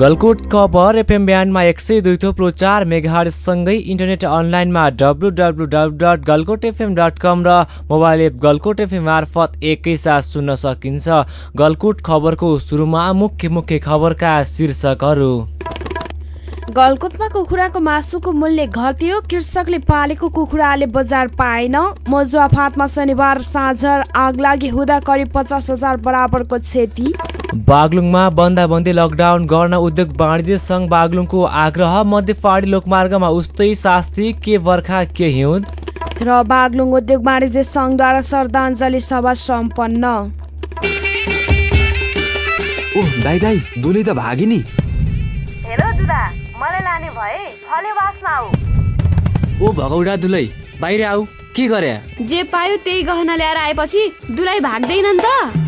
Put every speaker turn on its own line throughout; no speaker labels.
गलकुट खबर एफएम ब्यान्डमा एक सय दुई थोप्लो चार मेगाहरूसँगै इन्टरनेट अनलाइनमा W W W dot Galkot FM dot com र मोबाइल एप गलकोट एफएम मार्फत एकैसाथ सुन्न सकिन्छ। गलकुट खबरको सुरुमा मुख्य मुख्य खबरका शीर्षकहरू।
गलकुटमा कुखुराको मासुको मूल्य घट्यो। कृषकले पालेको कुखुराले बजार पाएन। मजुवा फाँटमा शनिबार साँझ आग लागि हुँदा करिब पचास हजार बराबरको क्षति।
बागलुङमा बन्दाबन्दी लकडाउन गर्न उद्योग वाणिज्य सङ्घ बागलुङको आग्रह मध्य पहाडी लोकमार्गमा उस्तै शास्ति के बर्खा के हिउँद?
र बागलुङ उद्योग वाणिज्य सङ्घद्वारा श्रद्धाञ्जली सभा सम्पन्न।
ओह दाई दाई दुली त भागी नि
हेर दुदा मलाई लाने भए फलेवासमा आऊ
ओ भगौडा दुलै बाहिर आऊ के गरे?
जे पायो त्यही गहना ल्याएर आएपछि दुलाई भाग्दैनन् त।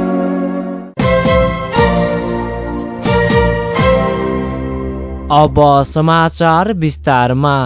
अब समाचार विस्तारमा।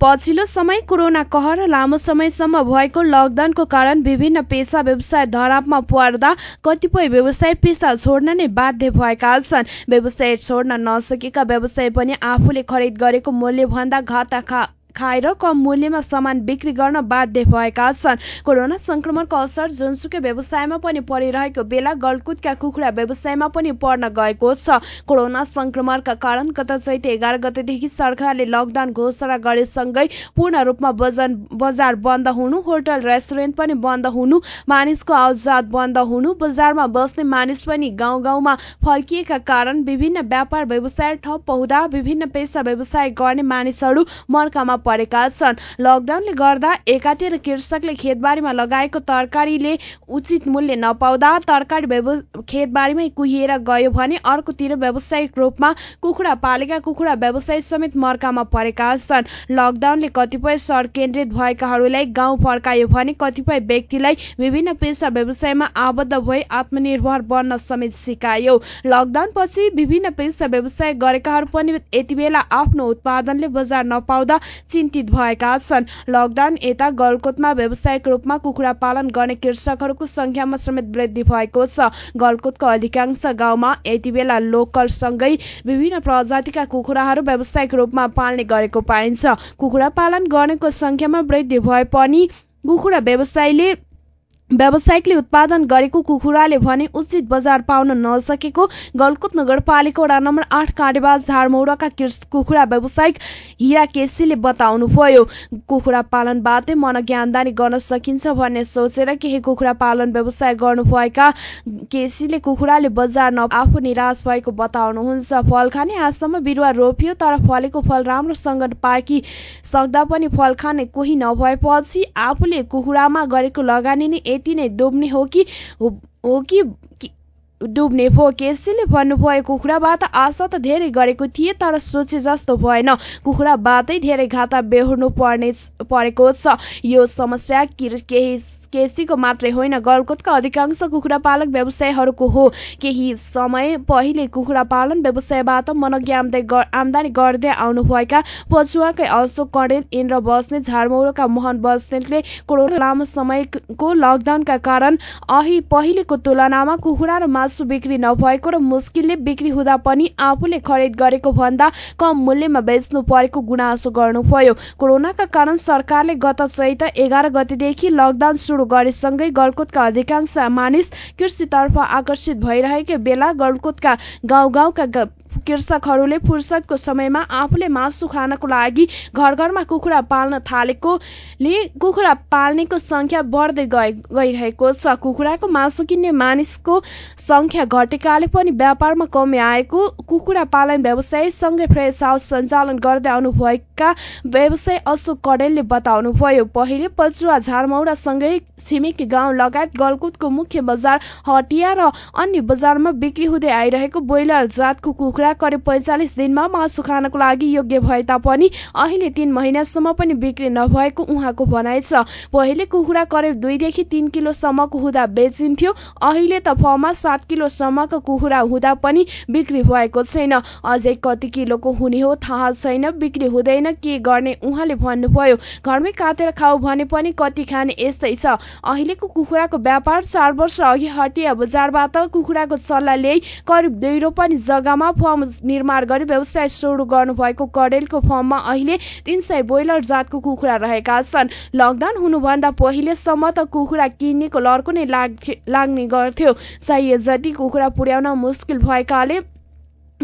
पछिल्लो समय कोरोना कहर लामो समयसम्म भएको लकडाउनको कारण विभिन्न पेसा व्यवसाय धरापमा पर्दा कतिपय व्यवसाय पेसा छोड्न नै बाध्य भएका छन्। व्यवसाय छोड्न नसकेका व्यवसाय पनि आफूले खरिद गरेको मूल्यभन्दा घाटा खा खाएर कम मूल्यमा सामान बिक्री गर्न बाध्य भएका छन्। कोरोना संक्रमणको असर जुनसुकै व्यवसायमा पनि परिरहेको बेला गलकुटका कुखुरा व्यवसायमा पनि पर्न गएको छ। कोरोना संक्रमणका कारण गत चैत एघार गतेदेखि सरकारले लकडाउन घोषणा गरेसँगै पूर्ण रूपमा बजन बजार बन्द हुनु होटल रेस्टुरेन्ट पनि बन्द हुनु मानिसको आवजात बन्द हुनु बजारमा बस्ने मानिस पनि गाउँ गाउँमा फर्किएका कारण विभिन्न व्यापार व्यवसाय ठप्प हुँदा विभिन्न पेसा व्यवसाय गर्ने मानिसहरू मर्कामा परेका छन्। लकडाउनले गर्दा एकातिर कृषकले खेतबारीमा लगाएको तरकारीले उचित मूल्य नपाउँदा तरकारी खेतबारीमै कुहिएर गयो भने अर्कोतिर व्यावसायिक रूपमा कुखुरा पालेका कुखुरा व्यवसाय समेत मर्कामा परेका छन्। लकडाउनले कतिपय सहर केन्द्रित भएकाहरूलाई गाउँ फर्कायो भने कतिपय व्यक्तिलाई विभिन्न पेसा व्यवसायमा आबद्ध भई आत्मनिर्भर बन्न समेत सिकायो। लकडाउन पछि विभिन्न पेसा व्यवसाय गरेकाहरू पनि यति बेला आफ्नो उत्पादनले बजार नपाउँदा चिन्तित भएका छन्। लकडाउन यता गलकोटमा व्यावसायिक रूपमा कुखुरा पालन गर्ने कृषकहरूको संख्यामा समेत वृद्धि भएको छ। गलकोटको अधिकांश गाउँमा यति बेला लोकलसँगै विभिन्न प्रजातिका कुखुराहरू व्यावसायिक रूपमा पाल्ने गरेको पाइन्छ। कुखुरा पालन गर्नेको संख्यामा वृद्धि भए पनि कुखुरा व्यवसायले व्यावसायिकले उत्पादन गरेको कुखुराले भने उचित बजार पाउन नसकेको गलकुट नगरपालिका वडा नम्बर आठ काँडेबाज झारमौडाका कुखुरा व्यावसायिक हिरा केसीले बताउनुभयो। कुखुरा पालनबाटै मनकी आमदानी गर्न सकिन्छ भन्ने सोचेर केही कुखुरा पालन व्यवसाय गर्नुभएका केसीले कुखुराले बजार न आफू निराश भएको बताउनुहुन्छ। फल खाने आजसम्म बिरुवा रोपियो तर फलेको फल राम्रोसँग पाकी सक्दा पनि फल खाने कोही नभएपछि आफूले कुखुरामा गरेको लगानी नै यति नै डुब्ने हो कि हो कि डुब्ने भो केसीले भन्नुभयो कुखुराबाट आशा त धेरै गरेको थिए तर सोचे जस्तो भएन। कुखुराबाटै धेरै घाटा बेहोर्नु पर्ने परेको छ। यो समस्या केही केसीको मात्रै होइन। गलकोटका अधिकांश कुखुरा पालक व्यवसायहरूको हो। केही समय पहिले कुखुरा पालन व्यवसायबाट मनज्ञ आमदानी गर्दै आउनुभएका पछुवाकै अशोक कडेल इन्द्र बस्नेत झारमौरोका मोहन बस्नेतले कोरोना लामो समयको लकडाउनका कारण अहि पहिलेको तुलनामा कुखुरा र मासु बिक्री नभएको र मुस्किलले बिक्री हुँदा पनि आफूले खरिद गरेको भन्दा कम मूल्यमा बेच्नु परेको गुनासो गर्नुभयो। कोरोनाका कारण सरकारले गत चैत एघार गतेदेखि लकडाउन सुरु गरेसँगै गलकोटका अधिकांश मानिस कृषितर्फ आकर्षित भइरहेको बेला गलकोटका गाउँ गाउँका कृषकहरूले फुर्सदको समयमा आफूले मासु खानको लागि घर घरमा कुखुरा पाल्न थालेकोले कुखुरा पाल्नेको संख्या बढ्दै गइरहेको छ। कुखुराको मासु किन्ने मानिसको संख्या घटेकाले पनि व्यापारमा कमी आएको। कुखुरा पालन व्यवसाय सँगै फ्रेस हाउस सञ्चालन गर्दै आउनुभएका व्यवसाय अशोक कडेलले बताउनुभयो पहिले पचुवा झारमौडासँगै छिमेकी गाउँ लगायत गलकुटको मुख्य बजार हटिया र अन्य बजारमा बिक्री हुँदै आइरहेको ब्रोइलर जातको कुखुरा करिब पैँचालिस दिनमा मासु खानको लागि योग्य भए तापनि अहिले तीन महिनासम्म पनि बिक्री नभएको उहाँको भनाइ छ। पहिले कुखुरा करिब दुईदेखि तीन किलोसम्मको हुँदा बेचिन्थ्यो। अहिले त फर्ममा सात किलोसम्मको कुखुरा हुँदा पनि बिक्री भएको छैन। अझै कति किलोको हुने हो थाहा छैन बिक्री हुँदैन के गर्ने उहाँले भन्नुभयो। घरमै काटेर खाऊ भने पनि कति खाने यस्तै छ। अहिलेको कुखुराको व्यापार चार वर्ष अघि हटिया बजारबाट कुखुराको चल्ला ल्याई करिब दुई रोपनी जग्गामा फर्म निर्माण गरी व्यवसाय सुरु गर्नुभएको कडेलको फर्ममा अहिले तीन सय ब्रोइलर जातको कुखुरा रहेका छन्। लकडाउन हुनुभन्दा पहिलेसम्म त कुखुरा किन्नेको लर्को नै लाग्ने गर्थ्यो। चाहिए जति कुखुरा पुर्याउन मुस्किल भएकाले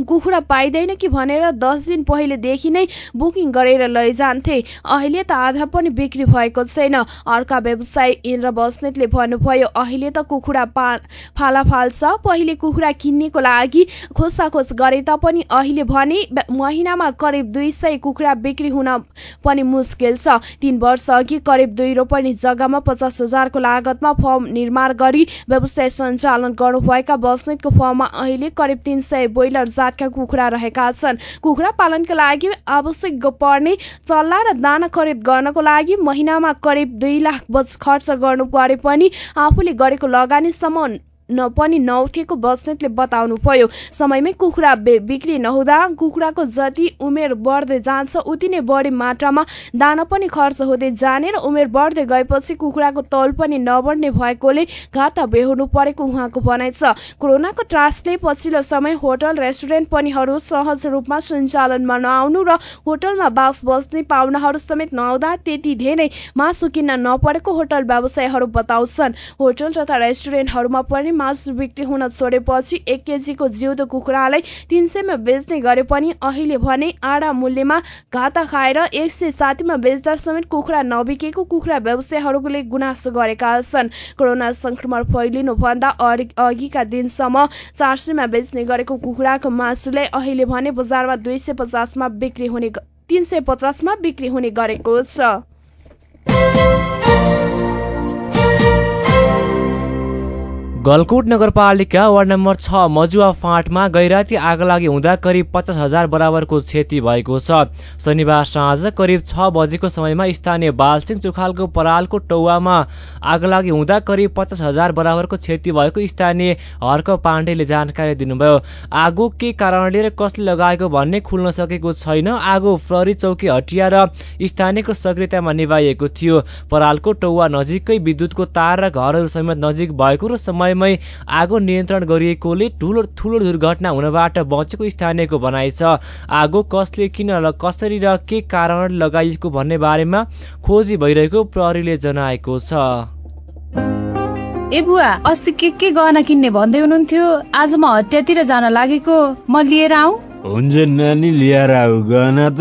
कुखुरा पाइँदैन कि भनेर दस दिन पहिलेदेखि नै बुकिङ गरेर लैजान्थे। अहिले त आधा पनि बिक्री भएको छैन। अर्का व्यवसायी इन्द्र बस्नेतले भन्नुभयो अहिले त कुखुरा पा फाला फाल्छ पहिले कुखुरा किन्नेको लागि खोसाखोस गरे तापनि अहिले भने महिनामा करिब दुई सय कुखुरा बिक्री हुन पनि मुस्किल छ। तीन वर्ष अघि करिब दुई रोपनी जग्गामा पचास हजारको लागतमा फर्म निर्माण गरी व्यवसाय सञ्चालन गर्नुभएका बस्नेतको फर्ममा अहिले करिब तीन सय ब्रोइलर जातका कुखुरा रहेका छन्। कुखुरा पालनका लागि आवश्यक पर्ने चल्ला र दाना खरिद गर्नको लागि महिनामा करिब दुई लाख बच खर्च गर्नु परे पनि आफूले गरेको लगानीसम्म न पनि नउठेको बस्नेतले बताउनु भयो समयमै कुखुरा बिक्री नहुँदा कुखुराको जति उमेर बढ्दै जान्छ उति नै बढी मात्रामा दाना पनि खर्च हुँदै जाने र उमेर बढ्दै गएपछि कुखुराको तौल पनि नबढ्ने भएकोले घाटा बेहोर्नु परेको उहाँको भनाइ छ। कोरोनाको त्रासले पछिल्लो समय होटल रेस्टुरेन्ट पनिहरू सहज रूपमा सञ्चालनमा नआउनु र होटलमा बास बस्ने पाहुनाहरू समेत नआउँदा त्यति धेरै मासु किन्न नपरेको होटल व्यवसायहरू बताउँछन्। होटल तथा रेस्टुरेन्टहरूमा पनि मासु बिक्री हुन छोडेपछि एक केजीको जिउँदो कुखुरालाई तिन सयमा बेच्ने गरे पनि अहिले भने आडा मूल्यमा घाटा खाएर एक सय साठीमा बेच्दा समेत कुखुरा नबिकेको कुखुरा व्यवसायहरूले गुनासो गरेका छन्। कोरोना संक्रमण फैलिनुभन्दा अघिका दिनसम्म चार सयमा बेच्ने गरेको कुखुराको मासुलाई अहिले भने बजारमा दुई सय पचासमा बिक्री हुने तिन सय पचासमा बिक्री हुने गरेको छ।
गलकुट नगरपालिका वार्ड नम्बर छ मजुवा फाँटमा गैराती आगलागी हुँदा करिब पचास हजार बराबरको क्षति भएको छ। शनिबार साँझ करिब छ बजेको समयमा स्थानीय बालसिंह चुखालको परालको टौवामा आगलागी हुँदा करिब पचास हजार बराबरको क्षति भएको स्थानीय हर्क पाण्डेले जानकारी दिनुभयो। आगो के कारणले र कसले लगाएको भन्ने खुल्न सकेको छैन। आगो प्रहरी चौकी हटिया र स्थानीयको सक्रियतामा निभाइएको थियो। परालको टौवा नजिकै विद्युतको तार र घरहरू समेत नजिक भएको र समय समयमै आगो नियन्त्रण गरिएकोले ठुलो ठुलो दुर्घटना हुनबाट बचेको स्थानीयको भनाइ छ। आगो कसले किन कसरी र के कारण लगाइएको भन्ने बारेमा खोजी भइरहेको प्रहरीले जनाएको छ।
ए बुवा अस्ति के के गहना किन्ने भन्दै हुनुहुन्थ्यो। आज म हटियातिर जान लागेको। म लिएर आऊ
हुन्छ नानी लिएर आऊ। गहना त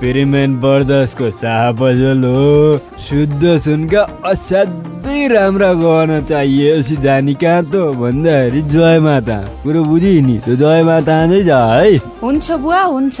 प्रेमेन बर्दसको सापजल हो शुद्ध सुनका असाध्यै राम्रा गहना चाहिएपछि जानी कहाँ त भन्दाखेरि जय माता। कुरो बुझि नि त्यो जय माता जा है।
हुन्छ बुवा हुन्छ।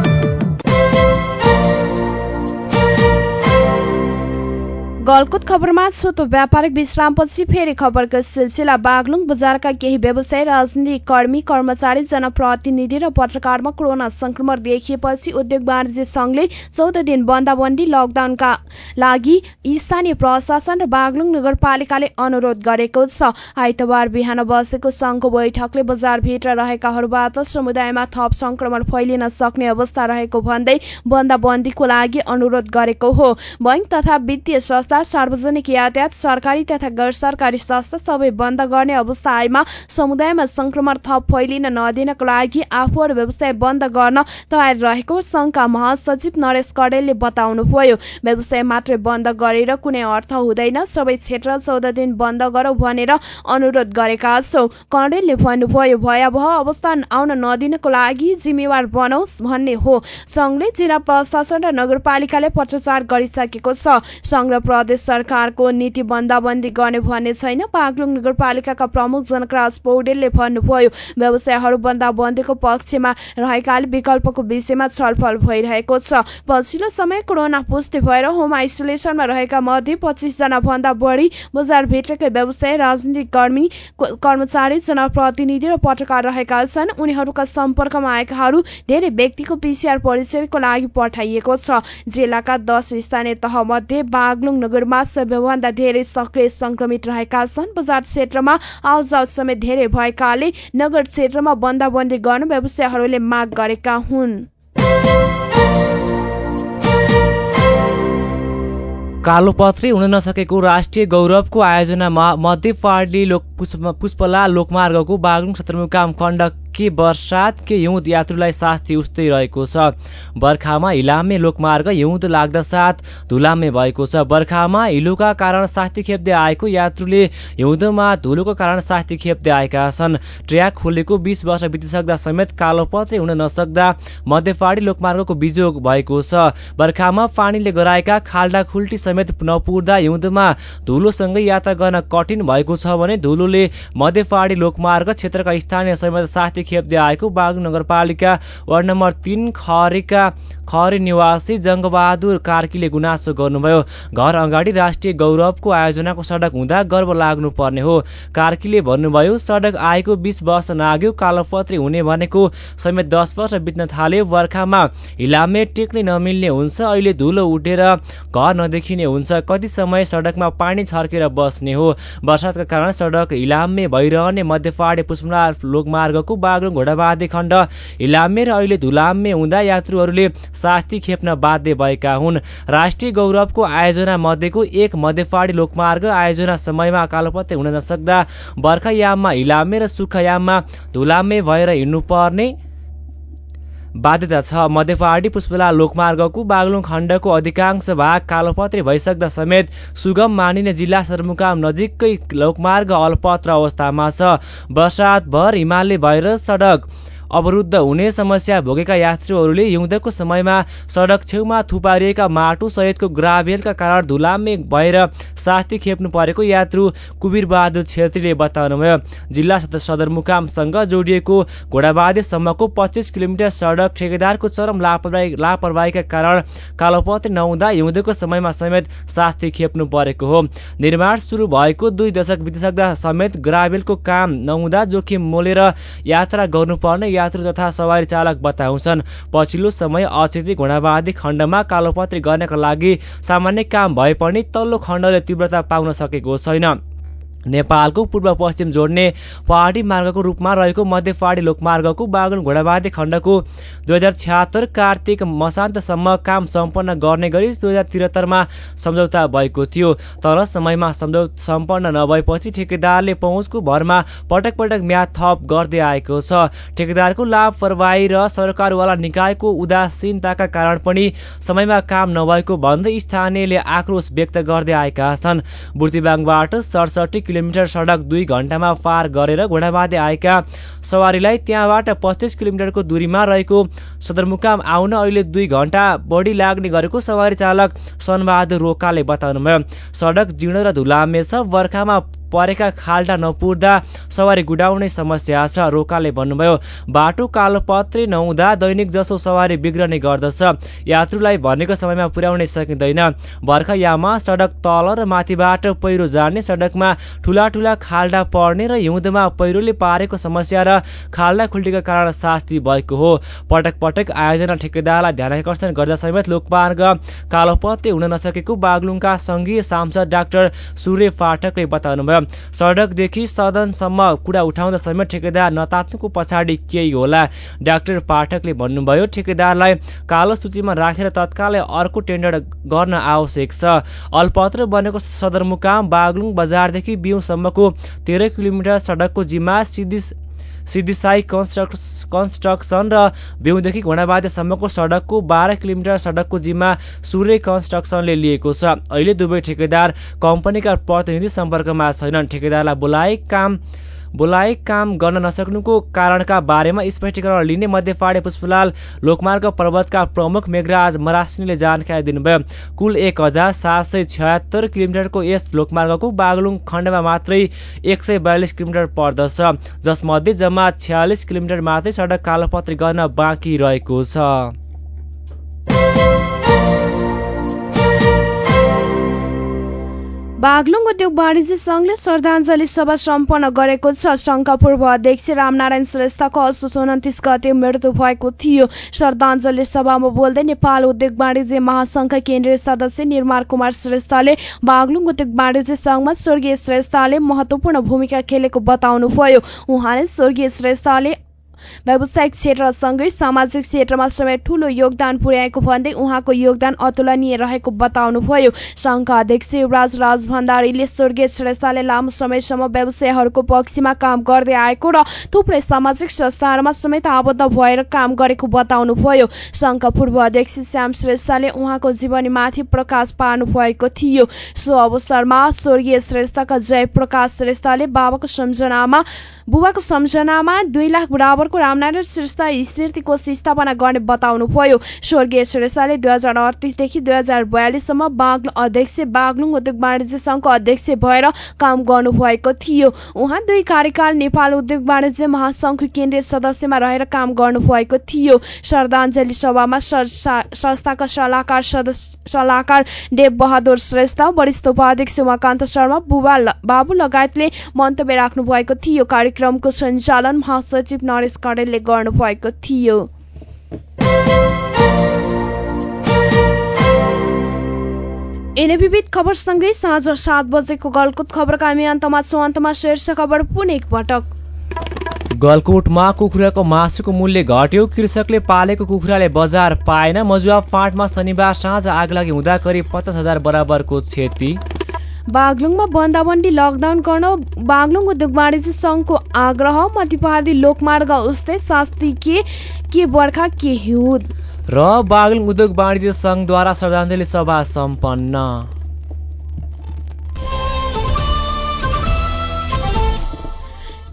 गलकुत खबरमा छोटो व्यापारिक विश्रामपछि फेरि खबरको सिलसिला बागलुङ बजारका केही व्यवसायी राजनीतिक कर्मी कर्मचारी जनप्रतिनिधि र पत्रकारमा कोरोना संक्रमण देखिएपछि उद्योग वाणिज्य संघले चौध दिन बन्दाबन्दी लकडाउनका लागि स्थानीय प्रशासन र बागलुङ नगरपालिकाले अनुरोध गरेको छ। आइतबार बिहान बसेको संघको बैठकले बजारभित्र रहेकाहरूबाट समुदायमा थप संक्रमण फैलिन सक्ने अवस्था रहेको भन्दै बन्दाबन्दीको लागि अनुरोध गरेको हो। बैंक तथा वित्तीय संस्था सार्वजनिक यातायात सरकारी तथा गैर सरकारी संस्था सबै बन्द गर्ने अवस्था आएमा समुदायमा संक्रमण थप फैलिन नदिनको लागि आफूहरू व्यवसाय बन्द गर्न तयार रहेको संघका महासचिव नरेश कडेलले बताउनुभयो। व्यवसाय मात्रै बन्द गरेर कुनै अर्थ हुँदैन सबै क्षेत्र चौध दिन बन्द गरौँ भनेर अनुरोध गरेका छौ। कडेलले भन्नुभयो भयावह अवस्था आउन नदिनको लागि जिम्मेवार बनौस् भन्ने हो। संघले जिल्ला प्रशासन र नगरपालिकाले पत्रचार गरिसकेको छ। र प्रदेश सरकारको नीति बन्दाबन्दी गर्ने भन्ने छैन। पाक्लुङ नगरपालिकाका प्रमुख जनकराज पौडेलले भन्नुभयो व्यवसायहरू बन्दाबन्दीको पक्षमा रहेकाले विकल्पको विषयमा छलफल भइरहेको छ। पछिल्लो समय कोरोना पुष्टि भएर होम आइसोलेसनमा रहेका मध्ये पच्चिस जना भन्दा बढी बजारभित्रकै व्यवसाय राजनीतिक कर्मी कर्मचारी जनप्रतिनिधि र पत्रकार रहेका छन्। उनीहरूका सम्पर्कमा आएकाहरू धेरै व्यक्तिको पिसिआर परीक्षणको लागि पठाइएको छ। जिल्लाका दस स्थानीय तह मध्ये बागलुङ नगरमा सबैभन्दा धेरै सक्रिय संक्रमित रहेका छन्। बजार क्षेत्रमा आउजाउ समेत धेरै भएकाले नगर क्षेत्रमा बन्दाबन्दी गर्न व्यवसायहरूले माग गरेका हुन्।
कालोपत्री हुन नसकेको राष्ट्रिय गौरवको आयोजना मध्य पार्टी लोक पुष्पला लोकमार्गको बागलुङ सदरमुकाम खण्ड के वर्षात के हिउँद यात्रुलाई शास्ति उस्तै रहेको छ। बर्खामा हिलामे लोकमार्ग हिउँद लाग्दा साथ धुलामे भएको छ। बर्खामा हिलोका कारण शास्ति खेप्दै आएको यात्रुले हिउँदमा धुलोको कारण शास्ति खेप्दै आएका छन्। ट्र्याक खोलेको बिस वर्ष बितिसक्दा समेत कालोपत्रे हुन नसक्दा मध्यपाडी लोकमार्गको बिजोग भएको छ। बर्खामा पानीले गराएका खाल्डा खुल्टी समेत नपुर्दा हिउँदमा धुलोसँगै यात्रा गर्न कठिन भएको छ भने धुलोले मध्यपाडी लोकमार्ग क्षेत्रका स्थानीय समेत शास्ति खेप्दै आएको बागलुङ नगरपालिका वार्ड नम्बर तिन खरेका खरी निवासी जङ्गबहादुर कार्कीले गुनासो गर्नुभयो। घर अगाडि राष्ट्रिय गौरवको आयोजनाको सडक हुँदा गर्व लाग्नु पर्ने हो। कार्कीले भन्नुभयो सडक आएको बिस वर्ष नाग्यो कालोपत्री हुने भनेको समेत दस वर्ष बित्न थाल्यो। बर्खामा हिलामे टेक्नै नमिल्ने हुन्छ अहिले धुलो उठेर घर नदेखिने हुन्छ। कति समय सडकमा पानी छर्केर बस्ने हो? वर्षातका कारण सडक हिलामे भइरहने मध्यपाडी पुष्पला लोकमार्गको बागलुङ घोडाबादी खण्ड हिलामे र अहिले धुलामे हुँदा यात्रुहरूले सास्ती खेप्न बाध्य भएका हुन्। राष्ट्रिय गौरवको आयोजना मध्येको एक मध्यपाडी लोकमार्ग आयोजना समयमा कालोपत्रे हुन नसक्दा बर्खायाममा हिलामे र सुखयाममा धुलामे भएर हिँड्नुपर्ने बाध्यता छ। मध्यपहाडी पुष्पला लोकमार्गको बागलुङ खण्डको अधिकांश भाग कालोपत्रे भइसक्दा समेत सुगम मानिने जिल्ला सदरमुकाम नजिकै लोकमार्ग अलपत्र अवस्थामा छ। वर्षातभर हिमालय भएर सडक अवरुद्ध हुने समस्या भोगेका यात्रुहरूले हिउँदको समयमा सडक छेउमा थुपारिएका माटो सहितको ग्राभेलका कारण धुलामे भएर सास्ती खेप्नु परेको यात्रु कुबिर बहादुर छेत्रीले बताउनुभयो। जिल्ला सदरमुकामसँग जोडिएको घोडाबादीसम्मको पच्चिस किलोमिटर सडक ठेकेदारको चरम लापरवाही लापरवाहीका कारण कालोपत्रे नहुँदा हिउँदको समयमा समेत सास्ती खेप्नु परेको हो। निर्माण सुरु भएको दुई दशक बितिसक्दा समेत ग्राभेलको काम नहुँदा जोखिम मोलेर यात्रा गर्नुपर्ने यात्रु तथा सवारी चालक बताउँछन्। पछिल्लो समय अक्षेत्री घोडाबादी खण्डमा कालोपत्री गर्नका लागि सामान्य काम भए पनि तल्लो खण्डले तीव्रता पाउन सकेको छैन। नेपालको पूर्व पश्चिम जोड्ने पहाडी मार्गको रूपमा रहेको मध्य पहाडी लोकमार्गको बागन घोडाबादी खण्डको दुई हजार छ्यात्तर कार्तिक मसान्तसम्म काम सम्पन्न गर्ने गरी दुई हजार त्रिहत्तरमा सम्झौता भएको थियो। तर समयमा सम्झौ सम्पन्न नभएपछि ठेकेदारले पहुँचको भरमा पटक पटक म्याद थप गर्दै आएको छ। ठेकेदारको लापरवाही र सरकारवाला निकायको उदासीनताका कारण पनि समयमा काम नभएको भन्दै स्थानीयले आक्रोश व्यक्त गर्दै आएका छन्। बुर्तिबाङबाट सडसठी किलोमिटर सडक दुई घण्टामा पार गरेर घोडाबाँधे आएका सवारीलाई त्यहाँबाट पच्चिस किलोमिटरको दूरीमा रहेको सदरमुकाम आउन अहिले दुई घण्टा बढी लाग्ने गरेको सवारी चालक सनबहादुर रोकाले बताउनुभयो। सडक जीर्ण र धुलामे छ। बर्खामा परेका खाल्टा नपुर्दा सवारी गुडाउने समस्या छ रोकाले भन्नुभयो। बाटो कालोपत्रे नहुँदा दैनिक जसो सवारी बिग्रने गर्दछ। यात्रुलाई भनेको समयमा पुर्याउनै सकिँदैन। बर्खायाममा सडक तल र माथिबाट पहिरो जाने सडकमा ठुला ठुला खाल्डा पर्ने र हिउँदमा पहिरोले पारेको समस्या र खाल्डा खुल्टीका कारण शास्ति भएको हो। पटक पटक आयोजना ठेकेदारलाई ध्यान आकर्षण गर्दा समेत लोकमार्ग कालोपत्रे हुन नसकेको बागलुङका सङ्घीय सांसद डाक्टर सूर्य पाठकले बताउनुभयो। सडकदेखि सदनसम्म कुरा उठाउँदा समेत ठेकेदार नतात्नुको पछाडि केही होला? डाक्टर पाठकले भन्नुभयो ठेकेदारलाई कालो सूचीमा राखेर तत्कालै अर्को टेन्डर गर्न आवश्यक छ। अल्पत्र बनेको सदरमुकाम बागलुङ बजारदेखि बिउसम्मको तेह्र किलोमिटर सडकको जिम्मा सिद्धि सिद्धिसाई कन्स्ट्रक्सन र बेउदेखि घोडाबादेसम्मको सडकको बाह्र किलोमिटर सडकको जिम्मा सूर्य कन्स्ट्रक्सनले लिएको छ। अहिले दुवै ठेकेदार कम्पनीका प्रतिनिधि सम्पर्कमा छैनन्। ठेकेदारलाई बोलाए काम बोलाए काम गर्न नसक्नुको कारणका बारेमा स्पष्टीकरण लिने मध्यपाडे पुष्पलाल लोकमार्ग पर्वतका प्रमुख मेघराज मरासिनीले जानकारी दिनुभयो। कुल एक हजार सात सय छयत्तर किलोमिटरको यस लोकमार्गको बागलुङ खण्डमा मात्रै एक सय बयालिस किलोमिटर पर्दछ। जसमध्ये जम्मा छ्यालिस किलोमिटर मात्रै सडक कालोपत्री गर्न बाँकी रहेको छ।
बागलुङ उद्योग वाणिज्य सङ्घले श्रद्धाञ्जली सभा सम्पन्न गरेको छ। सङ्घका पूर्व अध्यक्ष रामनारायण श्रेष्ठको असोज उन्तिस गते मृत्यु भएको थियो। श्रद्धाञ्जली सभामा बोल्दै नेपाल उद्योग वाणिज्य महासङ्घका केन्द्रीय सदस्य निर्माल कुमार श्रेष्ठले बागलुङ उद्योग वाणिज्य सङ्घमा स्वर्गीय श्रेष्ठले महत्वपूर्ण भूमिका खेलेको बताउनुभयो। उहाँले स्वर्गीय श्रेष्ठले व्यावसायिक क्षेत्रसँगै सामाजिक क्षेत्रमा समेत ठूलो योगदान पुर्याएको भन्दै उहाँको योगदान अतुलनीय रहेको बताउनुभयो। संघका अध्यक्ष युवराज राज भण्डारीले स्वर्गीय श्रेष्ठले लामो समयसम्म व्यवसायहरूको पक्षमा काम गर्दै आएको र थुप्रै सामाजिक संस्थाहरूमा समेत आबद्ध भएर काम गरेको बताउनुभयो। संघका पूर्व अध्यक्ष श्याम श्रेष्ठले उहाँको जीवनीमाथि प्रकाश पार्नु भएको थियो। सो अवसरमा स्वर्गीय श्रेष्ठका जय प्रकाश श्रेष्ठले बाबाको सम्झनामा बुबाको सम्झनामा दुई लाख बराबर नेपालको रामनारायण श्रेष्ठ स्मृति कोष स्थापना गर्ने बताउनुभयो। स्वर्गीय श्रेष्ठले दुई हजार अडतिसदेखि दुई हजार बयालिससम्म बाग्लुङ अध्यक्ष बागलुङ उद्योग वाणिज्य सङ्घको अध्यक्ष भएर काम गर्नुभएको थियो। उहाँ दुई कार्यकाल नेपाल उद्योग वाणिज्य महासङ्घको केन्द्रीय सदस्यमा रहेर काम गर्नुभएको थियो। श्रद्धाञ्जली सभामा संस्थाका सल्लाहकार सल्लाहकार देव बहादुर श्रेष्ठ वरिष्ठ उपाध्यक्ष उमाकान्त शर्मा बुबा बाबु लगायतले मन्तव्य राख्नु भएको थियो। कार्यक्रमको सञ्चालन महासचिव नरेश कडेलले गर्नुभएको थियो। यिनै खबरसँगै साँझ सात बजेको गलकुत खबरका हामी अन्तमा छौँ। अन्तमा शीर्ष खबर पुनः एकपटक
गलकोटमा कुखुराको मासुको मूल्य घट्यो। कृषकले पालेको कुखुराले बजार पाएन। मजुवा फाँटमा शनिबार साँझ आगलागी हुँदा करिब पचास हजार बराबरको क्षति।
बागलुङमा बन्दाबन्दी लकडाउन गर्न बागलुङ उद्योग वाणिज्य सङ्घको आग्रह। मतिपादी लोकमार्ग उस्तै शास्त्री के के बर्खा के हिउद?
र बागलुङ उद्योग वाणिज्य सङ्घद्वारा श्रद्धाञ्जली सभा सम्पन्न।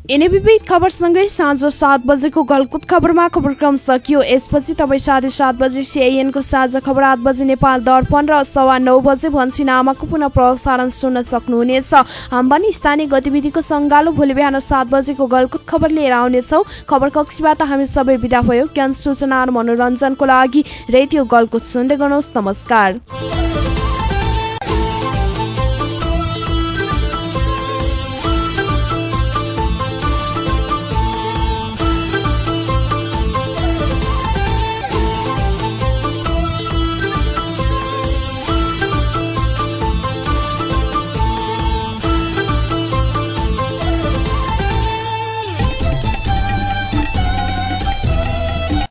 यिनै विविध खबरसँगै साँझ सात बजेको गलकुत खबरमा खबरक्रम सकियो। यसपछि तपाईँ साढे सात बजे सिआइएनको साझा खबर आठ बजे नेपाल दर्पण र सवा नौ बजे भन्छी नामाको पुनः प्रसारण सुन्न सक्नुहुनेछ। हामी स्थानीय गतिविधिको सङ्गालो भोलि बिहान सात बजेको गलकुत खबर लिएर आउनेछौँ। खबर कक्षीबाट हामी सबै विदा भयो। ज्ञान सूचना र मनोरञ्जनको लागि रेडियो गलकुत सुन्दै गर्नुहोस्। नमस्कार।